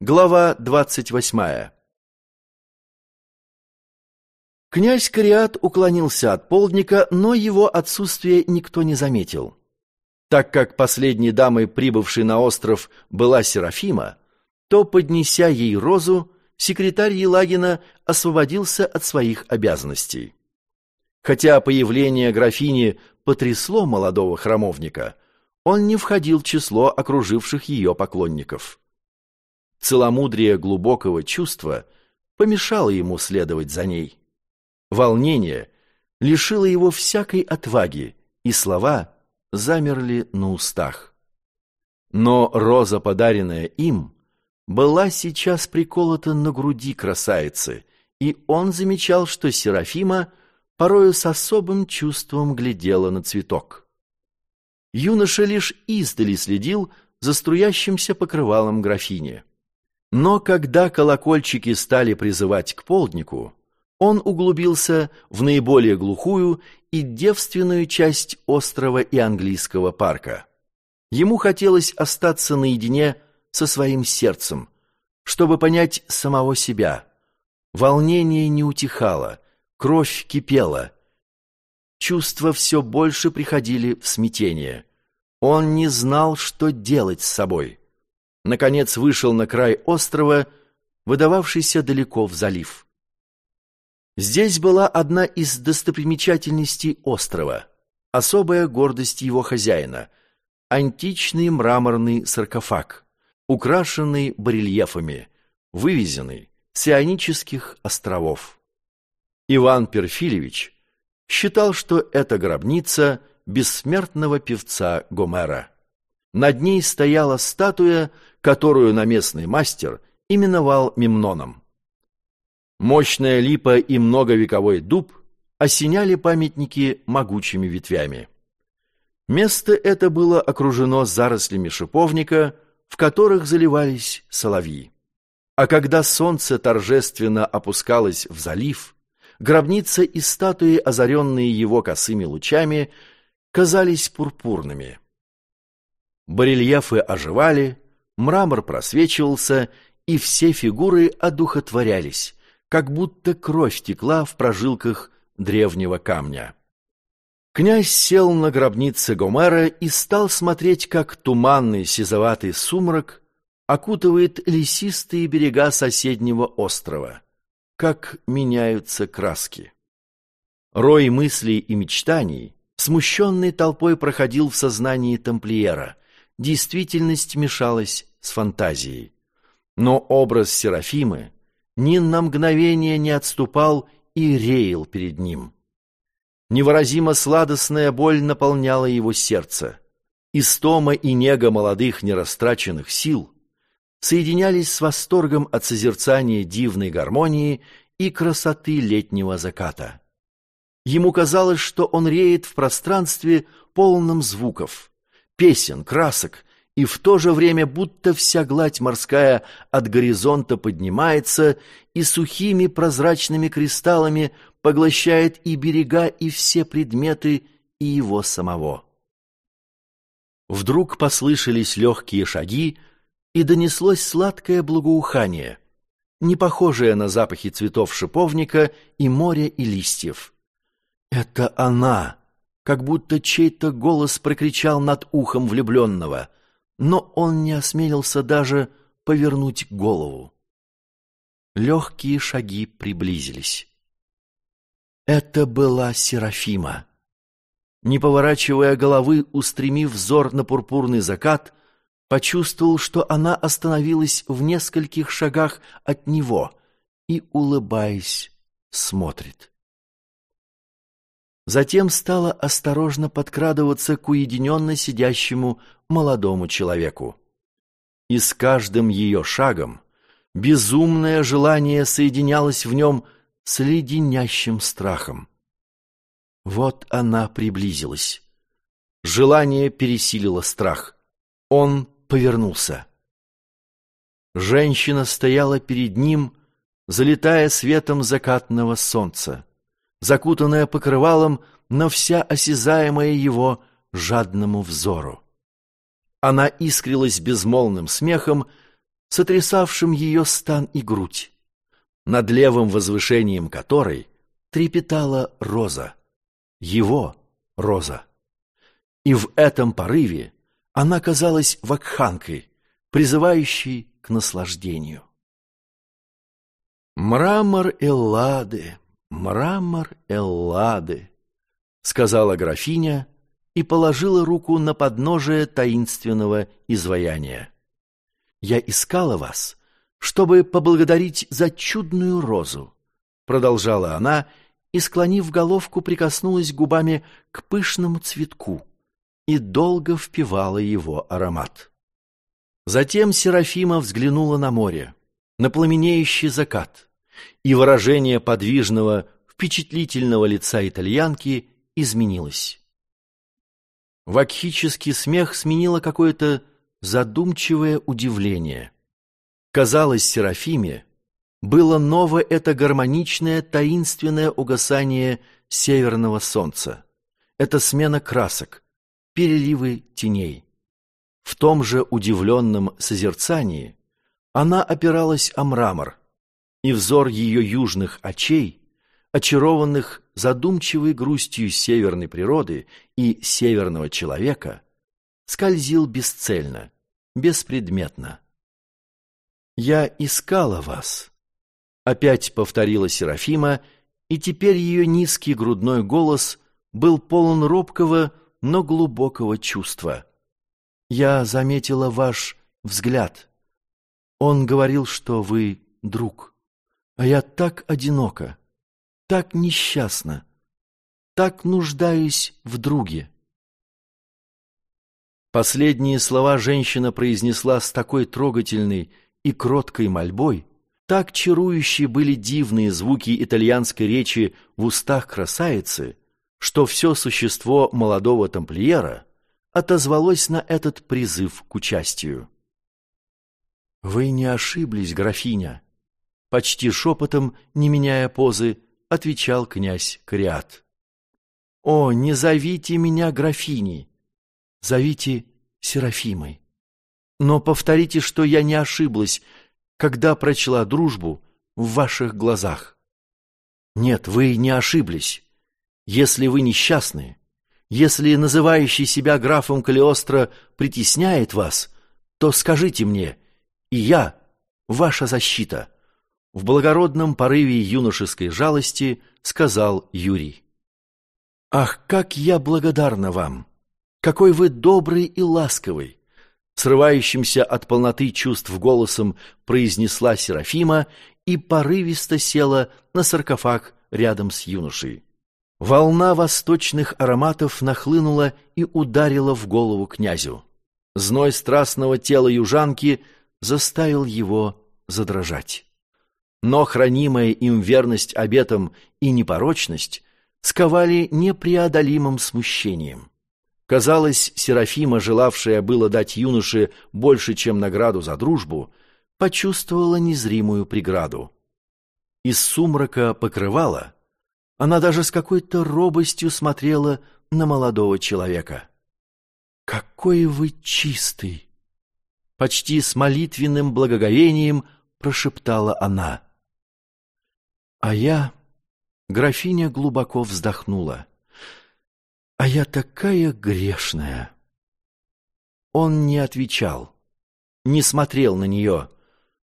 Глава двадцать восьмая Князь Кариат уклонился от полдника, но его отсутствие никто не заметил. Так как последней дамой, прибывшей на остров, была Серафима, то, поднеся ей розу, секретарь Елагина освободился от своих обязанностей. Хотя появление графини потрясло молодого храмовника, он не входил в число окруживших ее поклонников. Целомудрие глубокого чувства помешало ему следовать за ней. Волнение лишило его всякой отваги, и слова замерли на устах. Но роза, подаренная им, была сейчас приколота на груди красавицы, и он замечал, что Серафима порою с особым чувством глядела на цветок. Юноша лишь издали следил за струящимся покрывалом графини. Но когда колокольчики стали призывать к полднику, он углубился в наиболее глухую и девственную часть острова и английского парка. Ему хотелось остаться наедине со своим сердцем, чтобы понять самого себя. Волнение не утихало, кровь кипела. Чувства все больше приходили в смятение. Он не знал, что делать с собой. Наконец вышел на край острова, выдававшийся далеко в залив. Здесь была одна из достопримечательностей острова, особая гордость его хозяина — античный мраморный саркофаг, украшенный барельефами, вывезенный с Ионических островов. Иван Перфильевич считал, что это гробница бессмертного певца Гомера. Над ней стояла статуя, которую наместный мастер именовал Мемноном. Мощная липа и многовековой дуб осеняли памятники могучими ветвями. Место это было окружено зарослями шиповника, в которых заливались соловьи. А когда солнце торжественно опускалось в залив, гробница и статуи, озаренные его косыми лучами, казались пурпурными. Барельефы оживали, мрамор просвечивался, и все фигуры одухотворялись, как будто кровь текла в прожилках древнего камня. Князь сел на гробнице Гомера и стал смотреть, как туманный сизоватый сумрак окутывает лесистые берега соседнего острова, как меняются краски. Рой мыслей и мечтаний, смущенной толпой проходил в сознании тамплиера, действительность мешалась с фантазией. Но образ Серафимы ни на мгновение не отступал и реял перед ним. Невыразимо сладостная боль наполняла его сердце. Истома и нега молодых нерастраченных сил соединялись с восторгом от созерцания дивной гармонии и красоты летнего заката. Ему казалось, что он реет в пространстве, полном звуков, песен, красок и в то же время будто вся гладь морская от горизонта поднимается и сухими прозрачными кристаллами поглощает и берега, и все предметы, и его самого. Вдруг послышались легкие шаги, и донеслось сладкое благоухание, не похожее на запахи цветов шиповника и моря и листьев. «Это она!» Как будто чей-то голос прокричал над ухом влюбленного — но он не осмелился даже повернуть голову. Легкие шаги приблизились. Это была Серафима. Не поворачивая головы, устремив взор на пурпурный закат, почувствовал, что она остановилась в нескольких шагах от него и, улыбаясь, смотрит. Затем стала осторожно подкрадываться к уединенно сидящему молодому человеку. И с каждым ее шагом безумное желание соединялось в нем с леденящим страхом. Вот она приблизилась. Желание пересилило страх. Он повернулся. Женщина стояла перед ним, залитая светом закатного солнца закутанная покрывалом, но вся осязаемая его жадному взору. Она искрилась безмолвным смехом, сотрясавшим ее стан и грудь, над левым возвышением которой трепетала роза, его роза. И в этом порыве она казалась вакханкой, призывающей к наслаждению. «Мрамор Эллады, мрамор Эллады», — сказала графиня и положила руку на подножие таинственного изваяния. «Я искала вас, чтобы поблагодарить за чудную розу», — продолжала она и, склонив головку, прикоснулась губами к пышному цветку и долго впивала его аромат. Затем Серафима взглянула на море, на пламенеющий закат, и выражение подвижного, впечатлительного лица итальянки изменилось. Вакхический смех сменило какое-то задумчивое удивление. Казалось Серафиме, было ново это гармоничное, таинственное угасание северного солнца. Это смена красок, переливы теней. В том же удивленном созерцании она опиралась о мрамор, и взор ее южных очей, очарованных задумчивой грустью северной природы и северного человека, скользил бесцельно, беспредметно. «Я искала вас», — опять повторила Серафима, и теперь ее низкий грудной голос был полон робкого, но глубокого чувства. «Я заметила ваш взгляд. Он говорил, что вы друг. А я так одинока, так несчастна, так нуждаюсь в друге». Последние слова женщина произнесла с такой трогательной и кроткой мольбой, так чарующие были дивные звуки итальянской речи в устах красавицы, что все существо молодого тамплиера отозвалось на этот призыв к участию. «Вы не ошиблись, графиня», — почти шепотом, не меняя позы, отвечал князь Кориат. «О, не зовите меня графиней, зовите Серафимой. Но повторите, что я не ошиблась, когда прочла дружбу в ваших глазах. Нет, вы не ошиблись. Если вы несчастны, если называющий себя графом Калиостро притесняет вас, то скажите мне, и я, ваша защита. В благородном порыве юношеской жалости сказал Юрий. Ах, как я благодарна вам! Какой вы добрый и ласковый! Срывающимся от полноты чувств голосом произнесла Серафима и порывисто села на саркофаг рядом с юношей. Волна восточных ароматов нахлынула и ударила в голову князю. Зной страстного тела южанки заставил его задрожать. Но хранимая им верность обетам и непорочность сковали непреодолимым смущением. Казалось, Серафима, желавшая было дать юноше больше, чем награду за дружбу, почувствовала незримую преграду. Из сумрака покрывала, она даже с какой-то робостью смотрела на молодого человека. «Какой вы чистый!» Почти с молитвенным благоговением прошептала она. А я, графиня глубоко вздохнула. А я такая грешная. Он не отвечал, не смотрел на нее.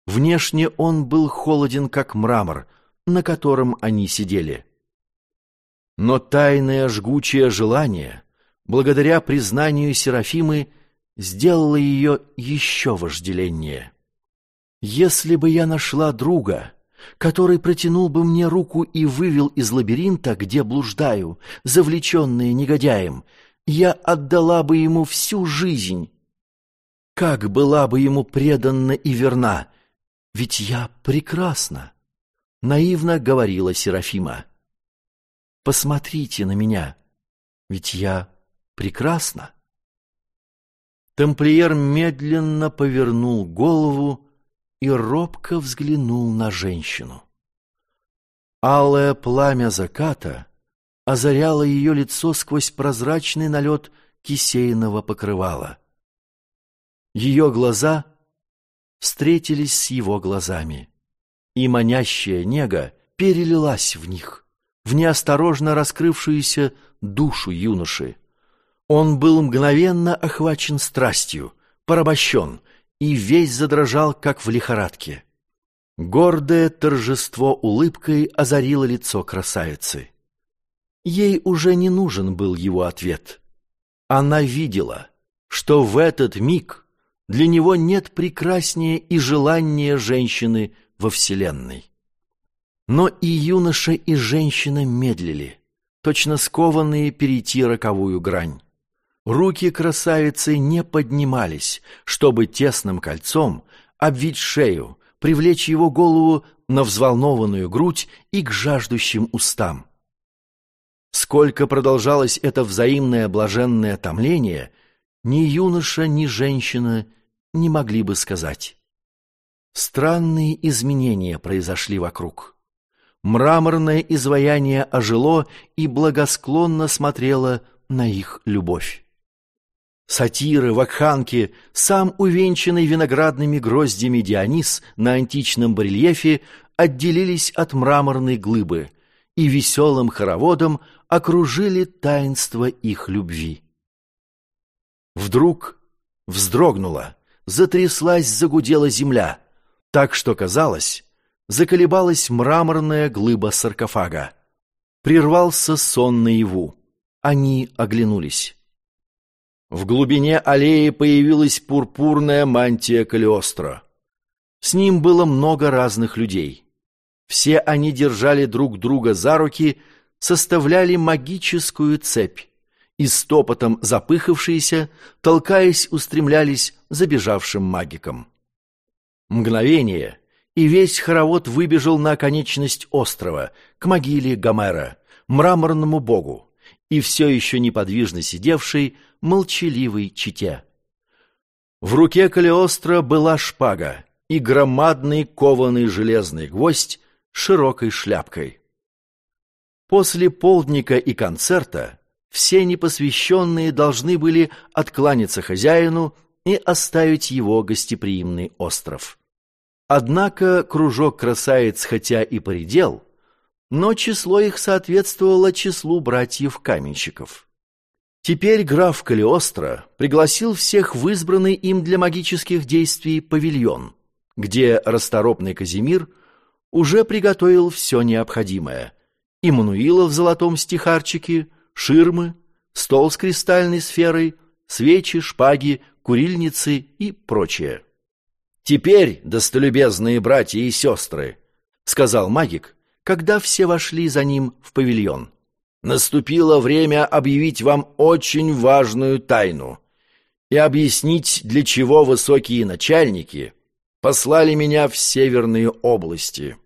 Внешне он был холоден, как мрамор, на котором они сидели. Но тайное жгучее желание, благодаря признанию Серафимы, сделало ее еще вожделеннее. «Если бы я нашла друга», который протянул бы мне руку и вывел из лабиринта, где блуждаю, завлеченная негодяем, я отдала бы ему всю жизнь. Как была бы ему преданна и верна, ведь я прекрасна, — наивно говорила Серафима. Посмотрите на меня, ведь я прекрасна. Тамплиер медленно повернул голову, и робко взглянул на женщину. Алое пламя заката озаряло ее лицо сквозь прозрачный налет кисейного покрывала. Ее глаза встретились с его глазами. И манящая нега перелилась в них, в неосторожно раскрывшуюся душу юноши. Он был мгновенно охвачен страстью, порабощен и весь задрожал, как в лихорадке. Гордое торжество улыбкой озарило лицо красавицы. Ей уже не нужен был его ответ. Она видела, что в этот миг для него нет прекраснее и желаннее женщины во Вселенной. Но и юноша, и женщина медлили, точно скованные перейти роковую грань. Руки красавицы не поднимались, чтобы тесным кольцом обвить шею, привлечь его голову на взволнованную грудь и к жаждущим устам. Сколько продолжалось это взаимное блаженное томление, ни юноша, ни женщина не могли бы сказать. Странные изменения произошли вокруг. Мраморное изваяние ожило и благосклонно смотрело на их любовь. Сатиры, вакханки, сам увенчанный виноградными гроздями Дионис на античном барельефе отделились от мраморной глыбы и веселым хороводом окружили таинство их любви. Вдруг вздрогнула, затряслась, загудела земля, так что, казалось, заколебалась мраморная глыба саркофага. Прервался сон наяву. Они оглянулись. В глубине аллеи появилась пурпурная мантия Калиостро. С ним было много разных людей. Все они держали друг друга за руки, составляли магическую цепь и стопотом запыхавшиеся, толкаясь, устремлялись за бежавшим магиком. Мгновение, и весь хоровод выбежал на оконечность острова, к могиле Гомера, мраморному богу и все еще неподвижно сидевшей молчаливой чите. В руке Калиостро была шпага и громадный кованый железный гвоздь широкой шляпкой. После полдника и концерта все непосвященные должны были откланяться хозяину и оставить его гостеприимный остров. Однако кружок красавиц хотя и поредел, но число их соответствовало числу братьев-каменщиков. Теперь граф Калиостро пригласил всех в избранный им для магических действий павильон, где расторопный Казимир уже приготовил все необходимое. И в золотом стихарчике, ширмы, стол с кристальной сферой, свечи, шпаги, курильницы и прочее. «Теперь, достолюбезные братья и сестры», — сказал магик, когда все вошли за ним в павильон. «Наступило время объявить вам очень важную тайну и объяснить, для чего высокие начальники послали меня в северные области.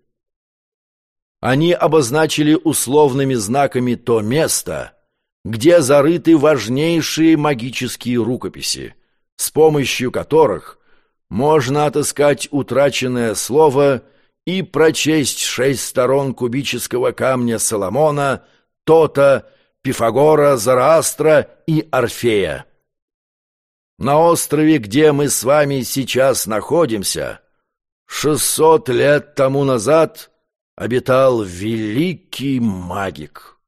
Они обозначили условными знаками то место, где зарыты важнейшие магические рукописи, с помощью которых можно отыскать утраченное слово и прочесть шесть сторон кубического камня Соломона, Тота, Пифагора, Зараастра и Орфея. На острове, где мы с вами сейчас находимся, шестьсот лет тому назад обитал великий магик.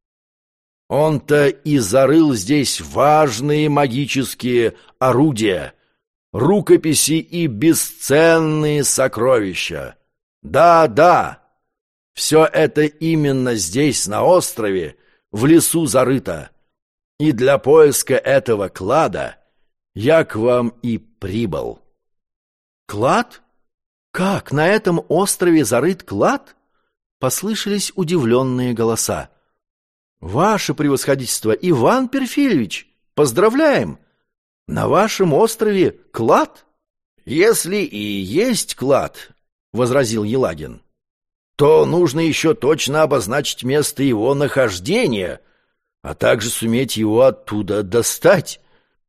Он-то и зарыл здесь важные магические орудия, рукописи и бесценные сокровища. Да-да, все это именно здесь, на острове, в лесу зарыто. И для поиска этого клада я к вам и прибыл. Клад? Как, на этом острове зарыт клад? Послышались удивленные голоса. Ваше превосходительство, Иван Перфильевич, поздравляем! На вашем острове клад? Если и есть клад, возразил Елагин, то нужно еще точно обозначить место его нахождения, а также суметь его оттуда достать.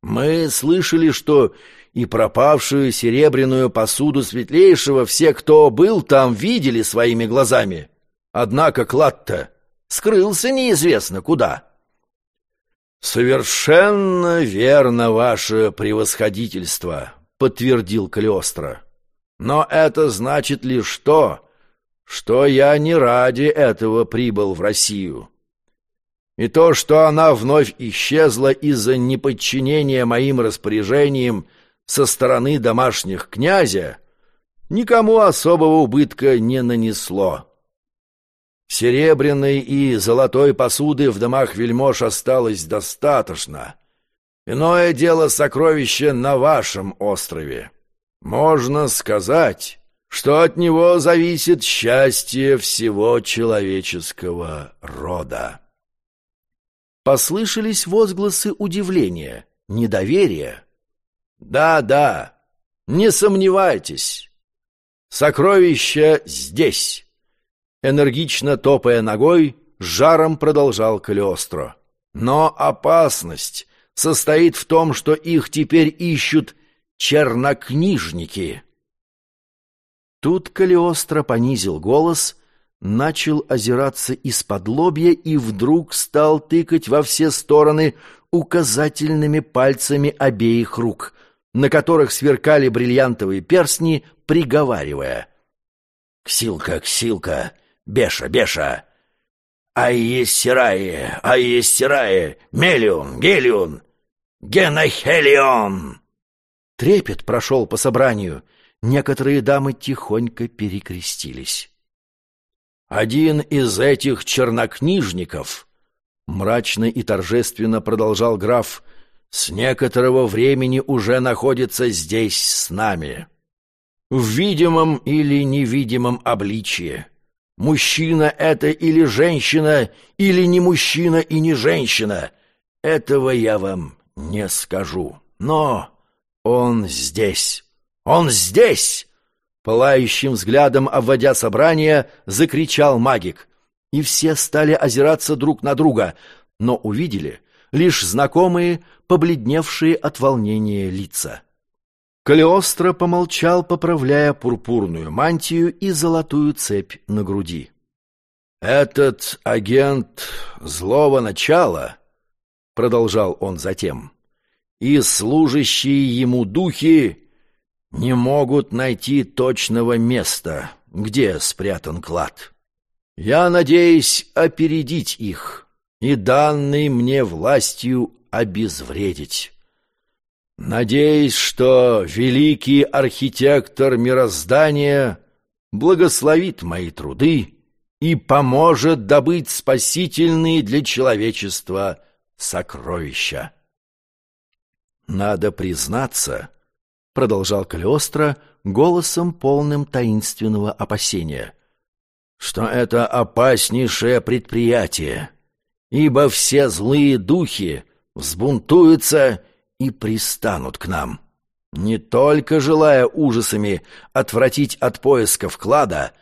Мы слышали, что и пропавшую серебряную посуду светлейшего все, кто был там, видели своими глазами. Однако клад-то скрылся неизвестно куда. «Совершенно верно, ваше превосходительство», — подтвердил Калиостро. Но это значит лишь то, что я не ради этого прибыл в Россию. И то, что она вновь исчезла из-за неподчинения моим распоряжениям со стороны домашних князя, никому особого убытка не нанесло. Серебряной и золотой посуды в домах вельмож осталось достаточно. Иное дело сокровища на вашем острове. Можно сказать, что от него зависит счастье всего человеческого рода. Послышались возгласы удивления, недоверия. «Да-да, не сомневайтесь, сокровища здесь!» Энергично топая ногой, жаром продолжал Калиостро. «Но опасность состоит в том, что их теперь ищут чернокнижники». Тут Калиостро понизил голос, начал озираться из-под лобья и вдруг стал тыкать во все стороны указательными пальцами обеих рук, на которых сверкали бриллиантовые перстни, приговаривая. «Ксилка, Ксилка, Беша, Беша! Айессирае, Айессирае, Мелион, Гелион, Генахелион!» Трепет прошел по собранию — некоторые дамы тихонько перекрестились. «Один из этих чернокнижников», — мрачно и торжественно продолжал граф, — «с некоторого времени уже находится здесь с нами. В видимом или невидимом обличье. Мужчина это или женщина, или не мужчина и не женщина, этого я вам не скажу. Но он здесь». «Он здесь!» Пылающим взглядом, обводя собрание, закричал магик. И все стали озираться друг на друга, но увидели лишь знакомые, побледневшие от волнения лица. Калиостро помолчал, поправляя пурпурную мантию и золотую цепь на груди. «Этот агент злого начала», — продолжал он затем, — «и служащие ему духи не могут найти точного места, где спрятан клад. Я надеюсь опередить их и данной мне властью обезвредить. Надеюсь, что великий архитектор мироздания благословит мои труды и поможет добыть спасительные для человечества сокровища. Надо признаться, продолжал Калиостро голосом полным таинственного опасения, что это опаснейшее предприятие, ибо все злые духи взбунтуются и пристанут к нам, не только желая ужасами отвратить от поиска вклада,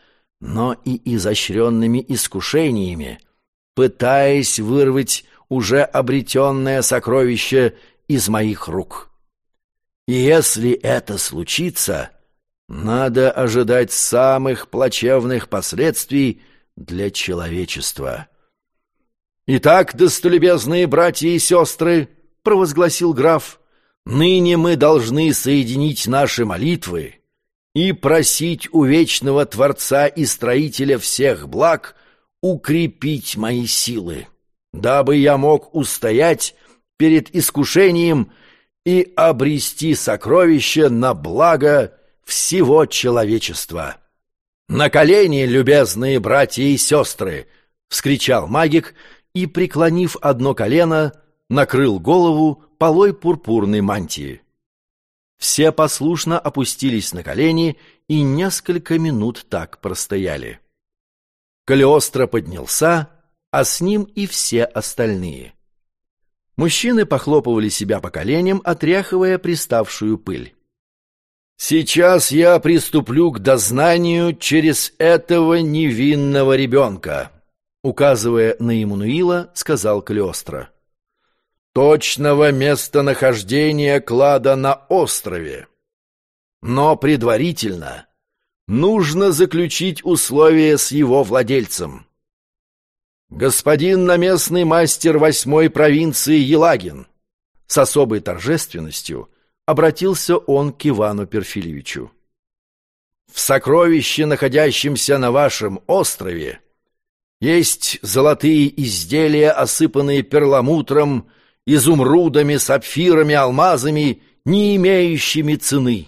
но и изощренными искушениями, пытаясь вырвать уже обретенное сокровище из моих рук. И если это случится, надо ожидать самых плачевных последствий для человечества. «Итак, достолюбезные братья и сестры», — провозгласил граф, — «ныне мы должны соединить наши молитвы и просить у вечного Творца и Строителя всех благ укрепить мои силы, дабы я мог устоять перед искушением — и обрести сокровище на благо всего человечества. «На колени, любезные братья и сестры!» — вскричал магик и, преклонив одно колено, накрыл голову полой пурпурной мантии. Все послушно опустились на колени и несколько минут так простояли. Калиостро поднялся, а с ним и все остальные. Мужчины похлопывали себя по коленям, отряхивая приставшую пыль. «Сейчас я приступлю к дознанию через этого невинного ребенка», указывая на Иммануила, сказал Калиостро. «Точного местонахождения клада на острове. Но предварительно нужно заключить условия с его владельцем. «Господин наместный мастер восьмой провинции Елагин!» С особой торжественностью обратился он к Ивану Перфильевичу. в сокровище, находящемся на вашем острове, есть золотые изделия, осыпанные перламутром, изумрудами, сапфирами, алмазами, не имеющими цены,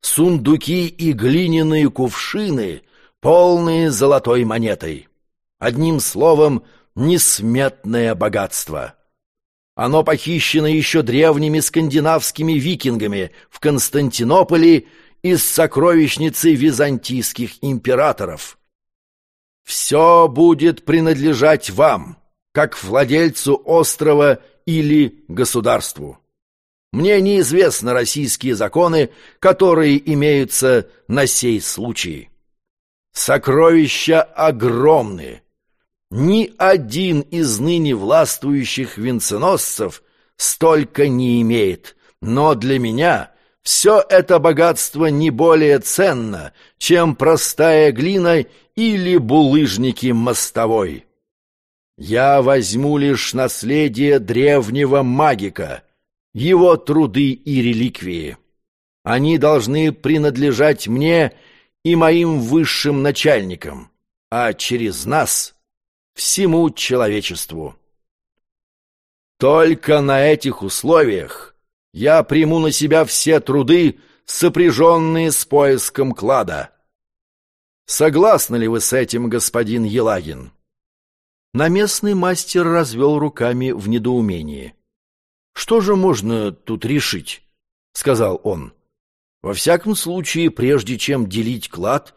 сундуки и глиняные кувшины, полные золотой монетой. Одним словом, несметное богатство. Оно похищено еще древними скандинавскими викингами в Константинополе из сокровищницы византийских императоров. Все будет принадлежать вам, как владельцу острова или государству. Мне неизвестны российские законы, которые имеются на сей случай. Сокровища огромны. Ни один из ныне властвующих венценосцев столько не имеет, но для меня все это богатство не более ценно, чем простая глина или булыжники мостовой. Я возьму лишь наследие древнего магика, его труды и реликвии. Они должны принадлежать мне и моим высшим начальникам, а через нас — всему человечеству. Только на этих условиях я приму на себя все труды, сопряженные с поиском клада. Согласны ли вы с этим, господин Елагин? Наместный мастер развел руками в недоумении. «Что же можно тут решить?» — сказал он. «Во всяком случае, прежде чем делить клад,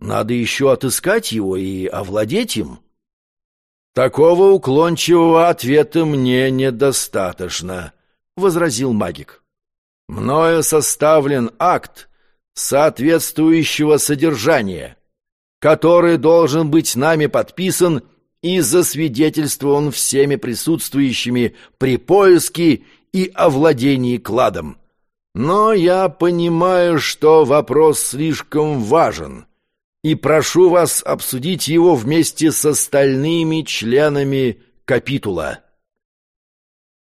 надо еще отыскать его и овладеть им». «Такого уклончивого ответа мне недостаточно», — возразил магик. «Мною составлен акт, соответствующего содержания, который должен быть нами подписан и засвидетельствован всеми присутствующими при поиске и овладении кладом. Но я понимаю, что вопрос слишком важен, и прошу вас обсудить его вместе с остальными членами капитула.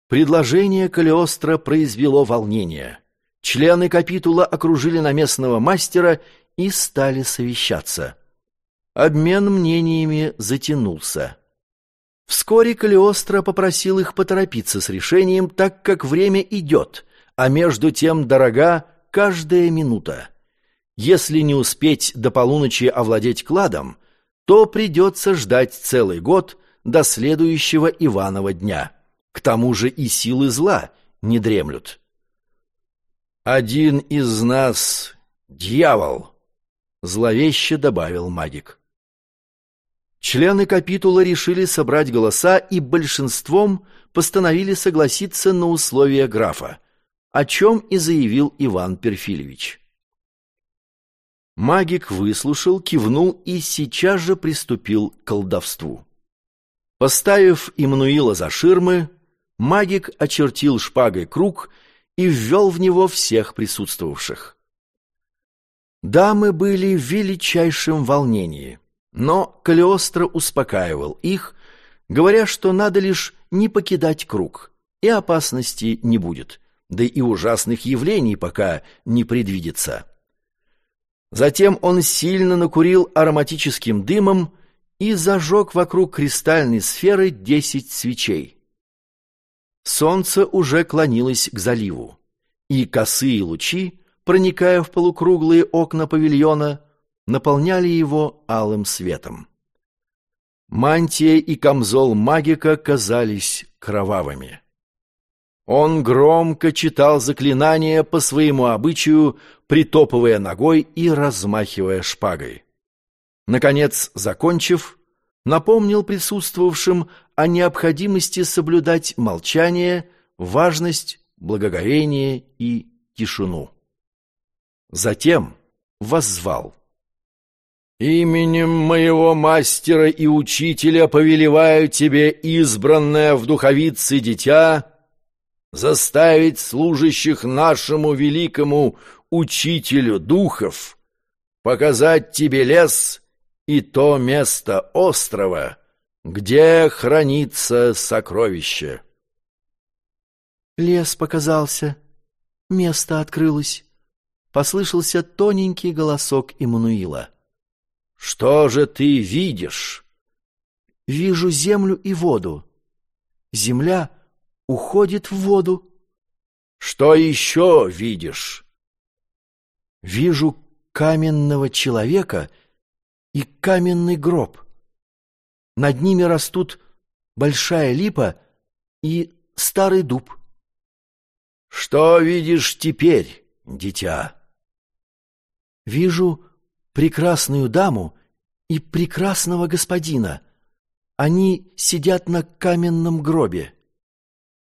Предложение Калиостро произвело волнение. Члены капитула окружили наместного мастера и стали совещаться. Обмен мнениями затянулся. Вскоре Калиостро попросил их поторопиться с решением, так как время идет, а между тем дорога каждая минута. Если не успеть до полуночи овладеть кладом, то придется ждать целый год до следующего Иванова дня. К тому же и силы зла не дремлют. «Один из нас — дьявол», — зловеще добавил магик. Члены капитула решили собрать голоса и большинством постановили согласиться на условия графа, о чем и заявил Иван Перфильевич. Магик выслушал, кивнул и сейчас же приступил к колдовству. Поставив Иммануила за ширмы, магик очертил шпагой круг и ввел в него всех присутствовавших. Дамы были в величайшем волнении. Но Калиостро успокаивал их, говоря, что надо лишь не покидать круг, и опасности не будет, да и ужасных явлений пока не предвидится. Затем он сильно накурил ароматическим дымом и зажег вокруг кристальной сферы десять свечей. Солнце уже клонилось к заливу, и косые лучи, проникая в полукруглые окна павильона, наполняли его алым светом. Мантия и камзол магика казались кровавыми. Он громко читал заклинания по своему обычаю, притопывая ногой и размахивая шпагой. Наконец, закончив, напомнил присутствовавшим о необходимости соблюдать молчание, важность, благоговение и тишину. Затем воззвал. «Именем моего мастера и учителя повелеваю тебе, избранное в духовице дитя, заставить служащих нашему великому учителю духов показать тебе лес и то место острова, где хранится сокровище». Лес показался, место открылось, послышался тоненький голосок Иммануила. «Что же ты видишь?» «Вижу землю и воду. Земля уходит в воду». «Что еще видишь?» «Вижу каменного человека и каменный гроб. Над ними растут большая липа и старый дуб». «Что видишь теперь, дитя?» Вижу прекрасную даму и прекрасного господина. Они сидят на каменном гробе.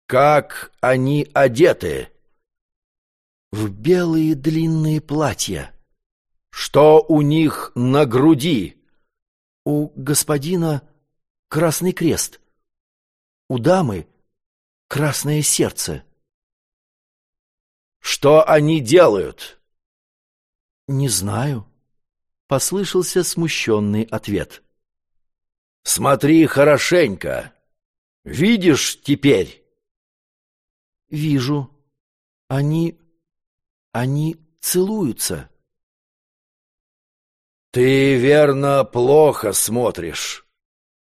Как они одеты? В белые длинные платья. Что у них на груди? У господина красный крест. У дамы красное сердце. Что они делают? «Не знаю», — послышался смущенный ответ. «Смотри хорошенько. Видишь теперь?» «Вижу. Они... они целуются». «Ты, верно, плохо смотришь.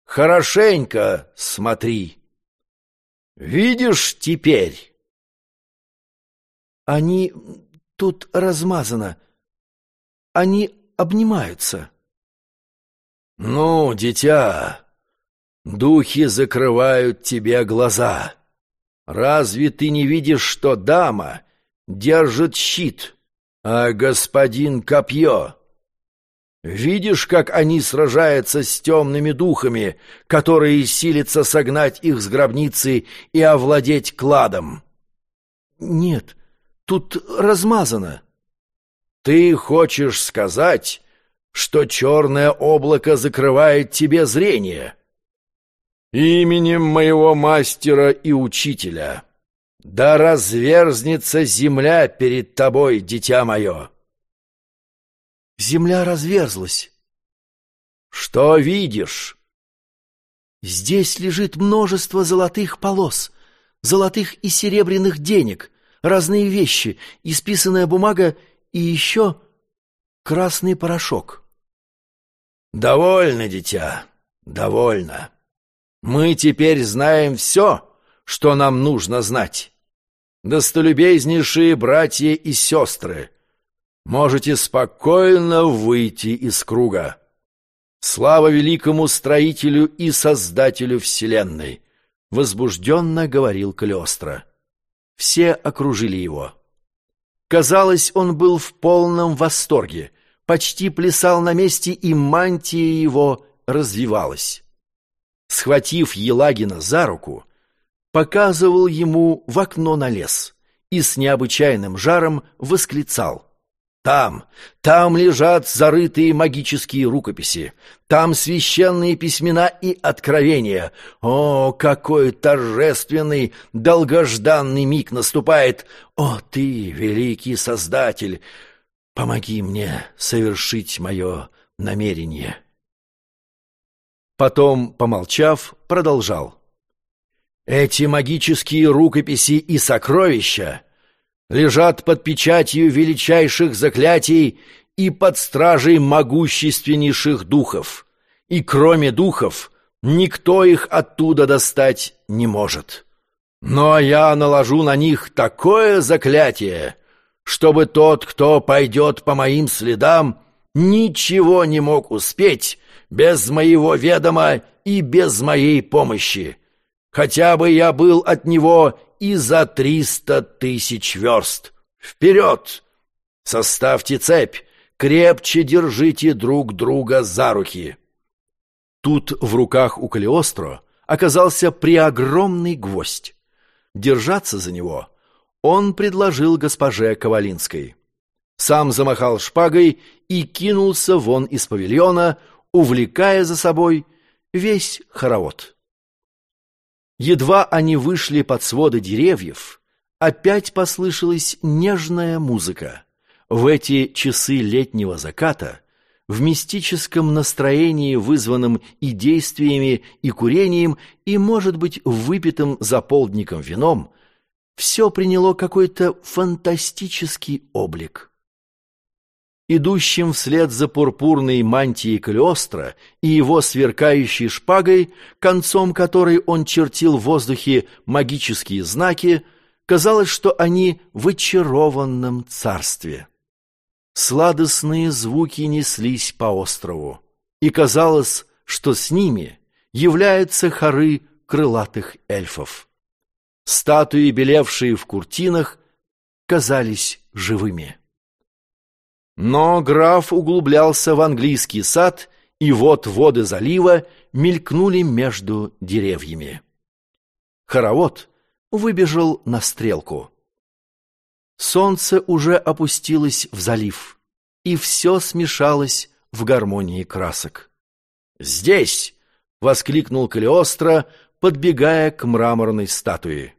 Хорошенько смотри. Видишь теперь?» «Они... тут размазано. Они обнимаются. «Ну, дитя, духи закрывают тебе глаза. Разве ты не видишь, что дама держит щит, а господин — копье? Видишь, как они сражаются с темными духами, которые силятся согнать их с гробницы и овладеть кладом?» «Нет, тут размазано». Ты хочешь сказать, что черное облако закрывает тебе зрение? Именем моего мастера и учителя. Да разверзнется земля перед тобой, дитя мое. Земля разверзлась. Что видишь? Здесь лежит множество золотых полос, золотых и серебряных денег, разные вещи, исписанная бумага и еще красный порошок. «Довольно, дитя, довольно. Мы теперь знаем все, что нам нужно знать. Достолюбезнейшие братья и сестры, можете спокойно выйти из круга. Слава великому строителю и создателю Вселенной!» Возбужденно говорил Калиостро. Все окружили его. Казалось, он был в полном восторге, почти плясал на месте, и мантия его развивалась. Схватив Елагина за руку, показывал ему в окно на лес и с необычайным жаром восклицал — там, там лежат зарытые магические рукописи, там священные письмена и откровения. О, какой торжественный, долгожданный миг наступает! О, ты, великий Создатель, помоги мне совершить мое намерение!» Потом, помолчав, продолжал. «Эти магические рукописи и сокровища — лежат под печатью величайших заклятий и под стражей могущественнейших духов, и кроме духов никто их оттуда достать не может. Но я наложу на них такое заклятие, чтобы тот, кто пойдет по моим следам, ничего не мог успеть без моего ведома и без моей помощи. Хотя бы я был от него и за триста тысяч верст. Вперед! Составьте цепь, крепче держите друг друга за руки. Тут в руках у Калиостро оказался преогромный гвоздь. Держаться за него он предложил госпоже Ковалинской. Сам замахал шпагой и кинулся вон из павильона, увлекая за собой весь хоровод. Едва они вышли под своды деревьев, опять послышалась нежная музыка. В эти часы летнего заката, в мистическом настроении, вызванном и действиями, и курением, и, может быть, выпитым за полдником вином, все приняло какой-то фантастический облик. Идущим вслед за пурпурной мантией Калиостро и его сверкающей шпагой, концом которой он чертил в воздухе магические знаки, казалось, что они в очарованном царстве. Сладостные звуки неслись по острову, и казалось, что с ними являются хоры крылатых эльфов. Статуи, белевшие в куртинах, казались живыми. Но граф углублялся в английский сад, и вот воды залива мелькнули между деревьями. Хоровод выбежал на стрелку. Солнце уже опустилось в залив, и все смешалось в гармонии красок. «Здесь!» — воскликнул Калиостро, подбегая к мраморной статуе.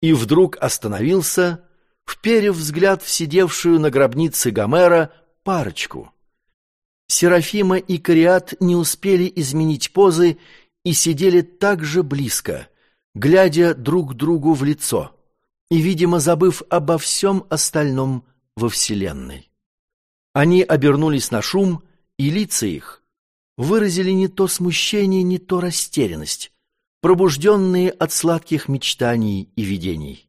И вдруг остановился, вперев взгляд в сидевшую на гробнице Гомера парочку. Серафима и Кориат не успели изменить позы и сидели так же близко, глядя друг другу в лицо и, видимо, забыв обо всем остальном во Вселенной. Они обернулись на шум, и лица их выразили не то смущение, не то растерянность, пробужденные от сладких мечтаний и видений.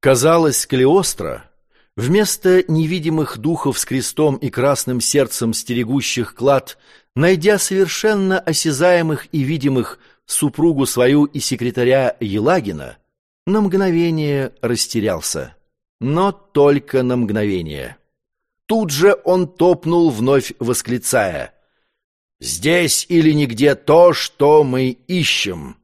Казалось, Клеостро, вместо невидимых духов с крестом и красным сердцем стерегущих клад, найдя совершенно осязаемых и видимых супругу свою и секретаря Елагина, на мгновение растерялся. Но только на мгновение. Тут же он топнул, вновь восклицая. «Здесь или нигде то, что мы ищем!»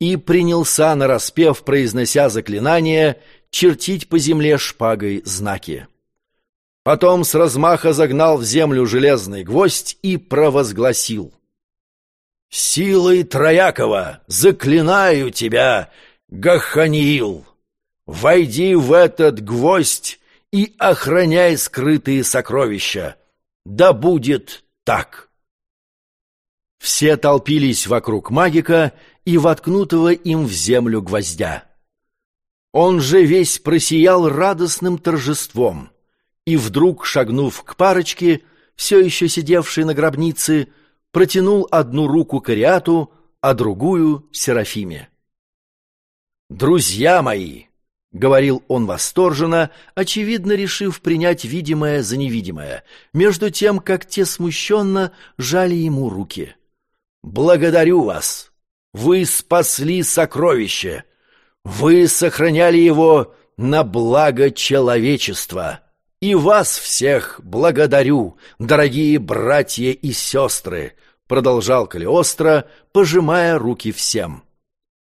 И принялся нараспев, произнося заклинание, чертить по земле шпагой знаки. Потом с размаха загнал в землю железный гвоздь и провозгласил. «Силой Троякова заклинаю тебя, Гаханиил! Войди в этот гвоздь и охраняй скрытые сокровища! Да будет так!» Все толпились вокруг магика и воткнутого им в землю гвоздя. Он же весь просиял радостным торжеством, и вдруг, шагнув к парочке, все еще сидевшей на гробнице, протянул одну руку Кориату, а другую — Серафиме. «Друзья мои!» — говорил он восторженно, очевидно решив принять видимое за невидимое, между тем, как те смущенно жали ему руки. «Благодарю вас! Вы спасли сокровище! Вы сохраняли его на благо человечества!» «И вас всех благодарю, дорогие братья и сестры!» Продолжал Калиостро, пожимая руки всем.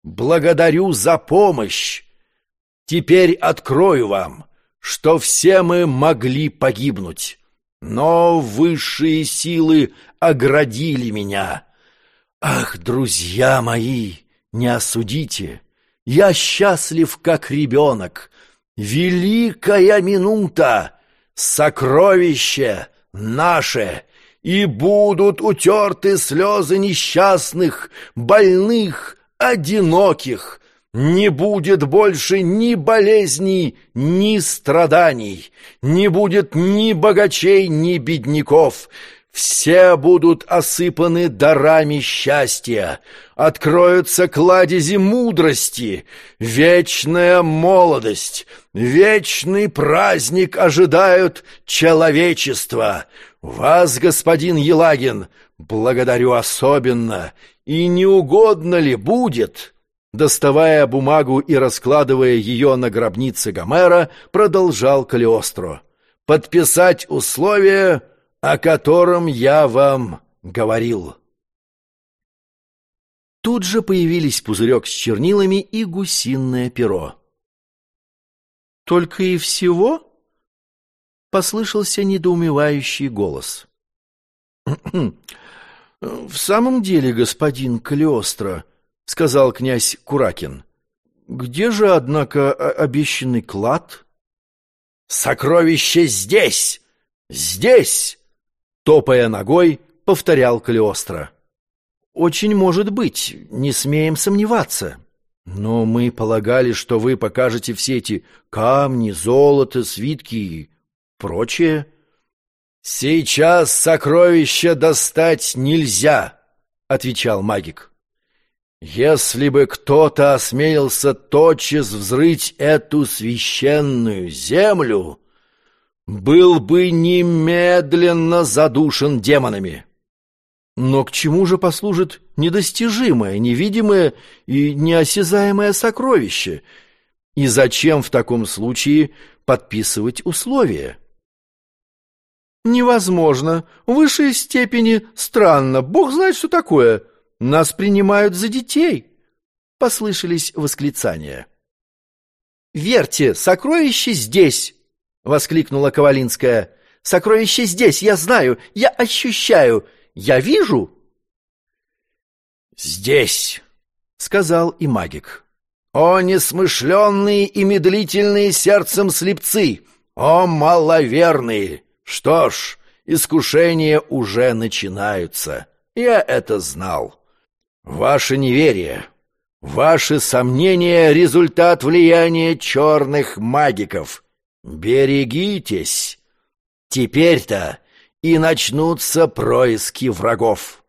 «Благодарю за помощь! Теперь открою вам, что все мы могли погибнуть, но высшие силы оградили меня» Ах, друзья мои, не осудите, я счастлив, как ребенок. Великая минута, сокровище наше, и будут утерты слезы несчастных, больных, одиноких. Не будет больше ни болезней, ни страданий, не будет ни богачей, ни бедняков, все будут осыпаны дарами счастья, откроются кладези мудрости, вечная молодость, вечный праздник ожидают человечества. Вас, господин Елагин, благодарю особенно, и не угодно ли будет?» Доставая бумагу и раскладывая ее на гробнице Гомера, продолжал Калиостро. «Подписать условия...» о котором я вам говорил. Тут же появились пузырек с чернилами и гусиное перо. «Только и всего?» — послышался недоумевающий голос. «В самом деле, господин Калиостро», — сказал князь Куракин, — «где же, однако, обещанный клад?» «Сокровище здесь! Здесь!» Топая ногой, повторял Калиостро. «Очень может быть, не смеем сомневаться. Но мы полагали, что вы покажете все эти камни, золото, свитки и прочее». «Сейчас сокровища достать нельзя», — отвечал магик. «Если бы кто-то осмелился тотчас взрыть эту священную землю, был бы немедленно задушен демонами». Но к чему же послужит недостижимое, невидимое и неосязаемое сокровище? И зачем в таком случае подписывать условия? Невозможно. В высшей степени странно. Бог знает, что такое. Нас принимают за детей. Послышались восклицания. «Верьте, сокровище здесь!» — воскликнула Ковалинская. «Сокровище здесь, я знаю, я ощущаю, я вижу!» «Здесь!» — сказал и магик. «О, несмышленные и медлительные сердцем слепцы! О, маловерные! Что ж, искушения уже начинаются. Я это знал. Ваше неверие, ваши сомнения — результат влияния черных магиков. Берегитесь! Теперь-то и начнутся происки врагов.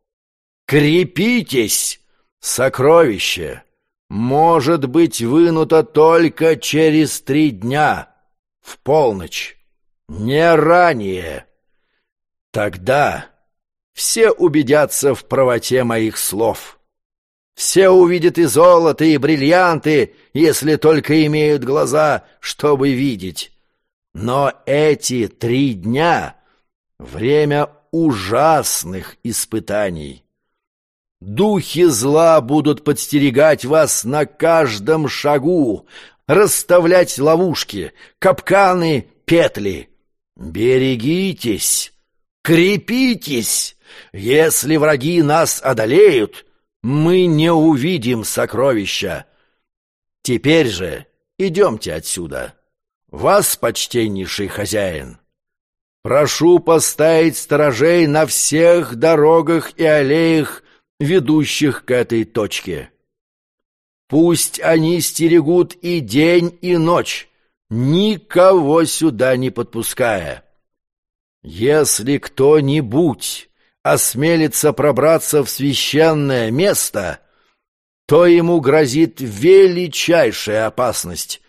Крепитесь! Сокровище может быть вынуто только через три дня, в полночь, не ранее. Тогда все убедятся в правоте моих слов. Все увидят и золото, и бриллианты, если только имеют глаза, чтобы видеть. Но эти три дня — время ужасных испытаний. Духи зла будут подстерегать вас на каждом шагу, расставлять ловушки, капканы, петли. Берегитесь, крепитесь. Если враги нас одолеют, мы не увидим сокровища. Теперь же идемте отсюда. Вас, почтеннейший хозяин, прошу поставить сторожей на всех дорогах и аллеях ведущих к этой точке. Пусть они стерегут и день, и ночь, никого сюда не подпуская. Если кто-нибудь осмелится пробраться в священное место, то ему грозит величайшая опасность,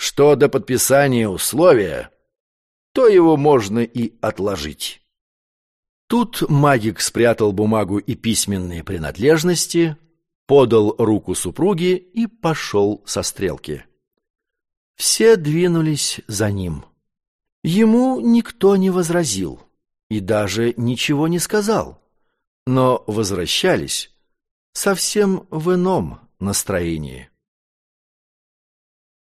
что до подписания условия, то его можно и отложить. Тут магик спрятал бумагу и письменные принадлежности, подал руку супруге и пошел со стрелки. Все двинулись за ним. Ему никто не возразил и даже ничего не сказал, но возвращались совсем в ином настроении.